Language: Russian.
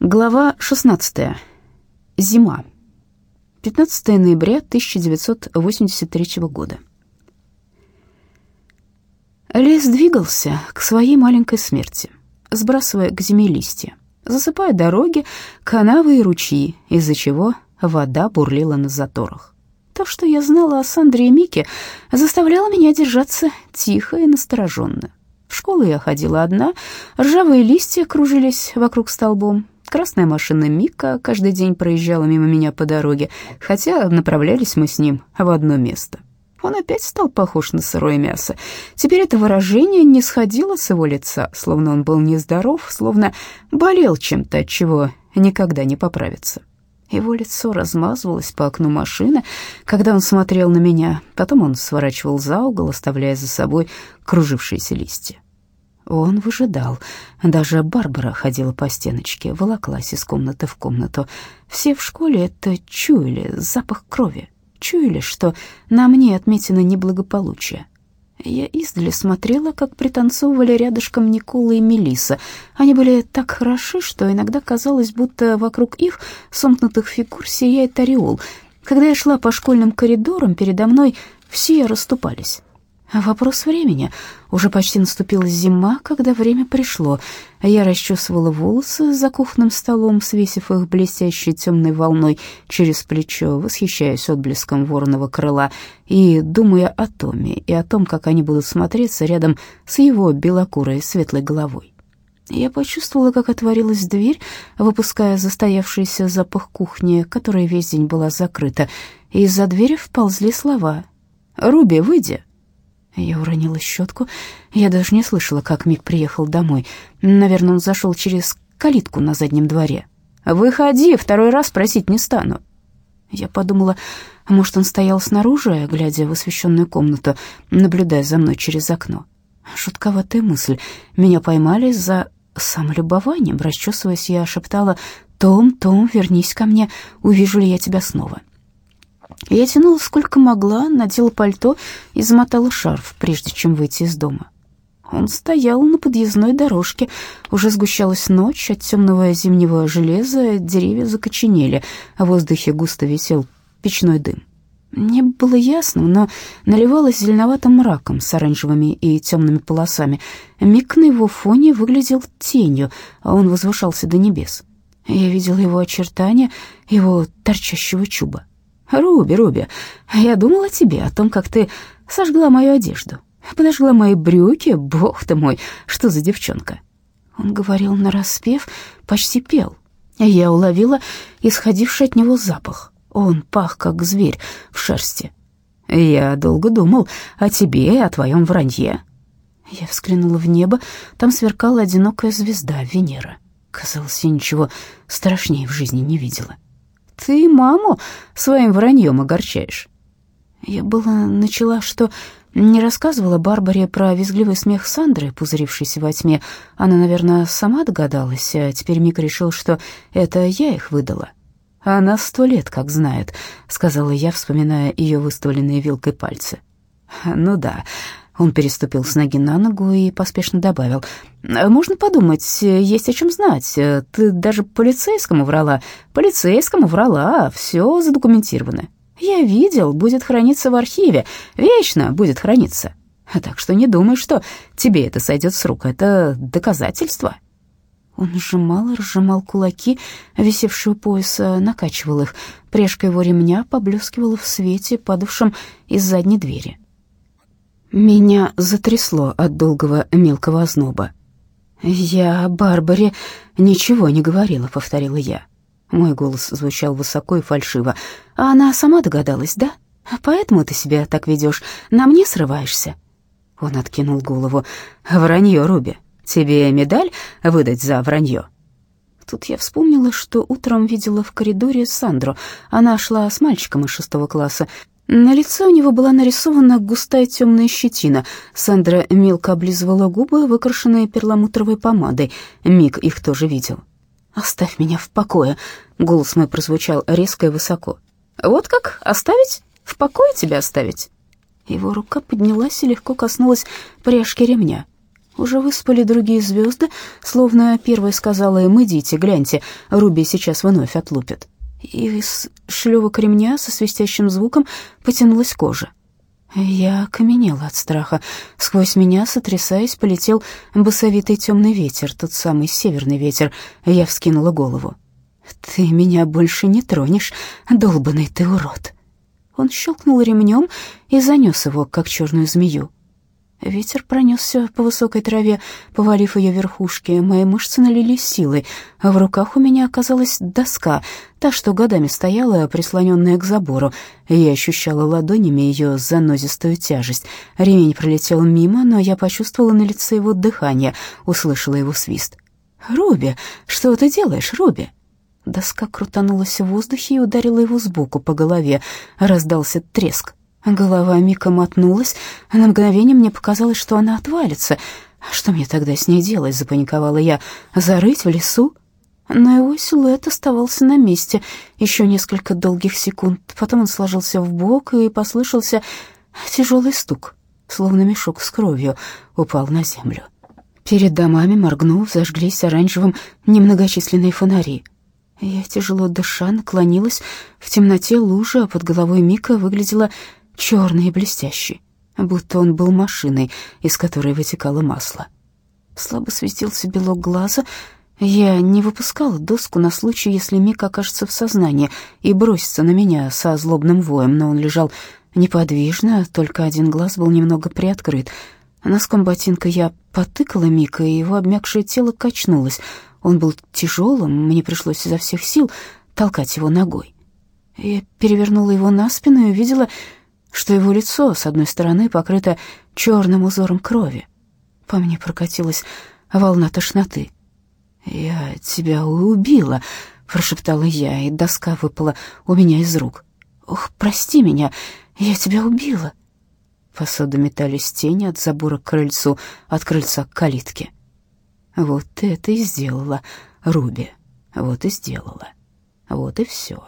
Глава 16. Зима. 15 ноября 1983 года. Лес двигался к своей маленькой смерти, сбрасывая к зиме листья, засыпая дороги, канавы и ручьи, из-за чего вода бурлила на заторах. То, что я знала о Сандре и Мике, заставляло меня держаться тихо и настороженно. В школу я ходила одна, ржавые листья кружились вокруг столбом, Красная машина Мика каждый день проезжала мимо меня по дороге, хотя направлялись мы с ним в одно место. Он опять стал похож на сырое мясо. Теперь это выражение не сходило с его лица, словно он был нездоров, словно болел чем-то, от чего никогда не поправится. Его лицо размазывалось по окну машины, когда он смотрел на меня. Потом он сворачивал за угол, оставляя за собой кружившиеся листья. Он выжидал. Даже Барбара ходила по стеночке, волоклась из комнаты в комнату. Все в школе это чуяли, запах крови. Чуяли, что на мне отметено неблагополучие. Я издали смотрела, как пританцовывали рядышком Никола и Мелиса. Они были так хороши, что иногда казалось, будто вокруг их сомкнутых фигур сияет ореол. Когда я шла по школьным коридорам, передо мной все расступались. Вопрос времени. Уже почти наступила зима, когда время пришло. Я расчесывала волосы за кухонным столом, свесив их блестящей темной волной через плечо, восхищаясь отблеском вороного крыла и думая о Томе и о том, как они будут смотреться рядом с его белокурой светлой головой. Я почувствовала, как отворилась дверь, выпуская застоявшийся запах кухни, которая весь день была закрыта, и из-за двери вползли слова «Руби, выйди!» Я уронила щетку. Я даже не слышала, как Мик приехал домой. Наверное, он зашел через калитку на заднем дворе. «Выходи, второй раз просить не стану». Я подумала, может, он стоял снаружи, глядя в освещенную комнату, наблюдая за мной через окно. Шутковатая мысль. Меня поймали за самолюбованием. Расчесываясь, я шептала «Том, Том, вернись ко мне, увижу ли я тебя снова». Я тянула сколько могла, надела пальто и замотала шарф, прежде чем выйти из дома. Он стоял на подъездной дорожке. Уже сгущалась ночь, от темного зимнего железа деревья закоченели, а в воздухе густо висел печной дым. Небо было ясным, но наливалось зеленоватым мраком с оранжевыми и темными полосами. Миг на его фоне выглядел тенью, а он возвышался до небес. Я видела его очертания, его торчащего чуба. «Руби, Руби, я думала о тебе, о том, как ты сожгла мою одежду, подожгла мои брюки, бог ты мой, что за девчонка?» Он говорил нараспев, почти пел. Я уловила исходивший от него запах. Он пах, как зверь в шерсти. «Я долго думал о тебе и о твоем вранье». Я взглянула в небо, там сверкала одинокая звезда Венера. Казалось, я ничего страшнее в жизни не видела. Ты маму своим враньем огорчаешь. Я была начала, что не рассказывала Барбаре про визгливый смех Сандры, пузырившийся во тьме. Она, наверное, сама догадалась, а теперь Мик решил, что это я их выдала. «Она сто лет как знает», — сказала я, вспоминая ее выставленные вилкой пальцы. «Ну да, он переступил с ноги на ногу и поспешно добавил. «Можно подумать, есть о чем знать. Ты даже полицейскому врала. Полицейскому врала, все задокументировано. Я видел, будет храниться в архиве, вечно будет храниться. Так что не думай, что тебе это сойдет с рук, это доказательство». Он сжимал и разжимал кулаки, висевшие у пояса, накачивал их. Пряжка его ремня поблескивала в свете, падавшем из задней двери. Меня затрясло от долгого мелкого озноба. «Я Барбаре ничего не говорила», — повторила я. Мой голос звучал высоко и фальшиво. «А она сама догадалась, да? Поэтому ты себя так ведешь, на мне срываешься?» Он откинул голову. «Вранье, Руби. Тебе медаль выдать за вранье?» Тут я вспомнила, что утром видела в коридоре Сандру. Она шла с мальчиком из шестого класса. На лице у него была нарисована густая темная щетина. Сандра мелко облизывала губы, выкрашенные перламутровой помадой. Мик их тоже видел. «Оставь меня в покое», — голос мой прозвучал резко и высоко. «Вот как? Оставить? В покое тебя оставить?» Его рука поднялась и легко коснулась пряжки ремня. Уже выспали другие звезды, словно первая сказала им «идите, гляньте, Руби сейчас вновь отлупит». И из шлевок ремня со свистящим звуком потянулась кожа. Я окаменела от страха. Сквозь меня, сотрясаясь, полетел басовитый темный ветер, тот самый северный ветер. Я вскинула голову. «Ты меня больше не тронешь, долбанный ты урод!» Он щелкнул ремнем и занес его, как черную змею. Ветер пронесся по высокой траве, повалив ее верхушки. Мои мышцы налились силой, в руках у меня оказалась доска, та, что годами стояла, прислоненная к забору. Я ощущала ладонями ее занозистую тяжесть. Ремень пролетел мимо, но я почувствовала на лице его дыхание, услышала его свист. «Руби, что ты делаешь, Руби?» Доска крутанулась в воздухе и ударила его сбоку по голове. Раздался треск. Голова Мика мотнулась, а на мгновение мне показалось, что она отвалится. Что мне тогда с ней делать, запаниковала я. Зарыть в лесу? Но его силуэт оставался на месте еще несколько долгих секунд. Потом он сложился в бок и послышался тяжелый стук, словно мешок с кровью упал на землю. Перед домами, моргнув, зажглись оранжевым немногочисленные фонари. Я, тяжело дыша, наклонилась. В темноте лужа под головой Мика выглядела черный и блестящий, будто он был машиной, из которой вытекало масло. Слабо светился белок глаза. Я не выпускала доску на случай, если Мик окажется в сознании и бросится на меня со злобным воем, но он лежал неподвижно, только один глаз был немного приоткрыт. Носком ботинка я потыкала Мика, и его обмякшее тело качнулось. Он был тяжелым, мне пришлось изо всех сил толкать его ногой. Я перевернула его на спину и увидела что его лицо с одной стороны покрыто черным узором крови. По мне прокатилась волна тошноты. «Я тебя убила», — прошептала я, и доска выпала у меня из рук. «Ох, прости меня, я тебя убила». По соду метались тени от забора к крыльцу, от крыльца к калитке. «Вот это и сделала Руби, вот и сделала, вот и все».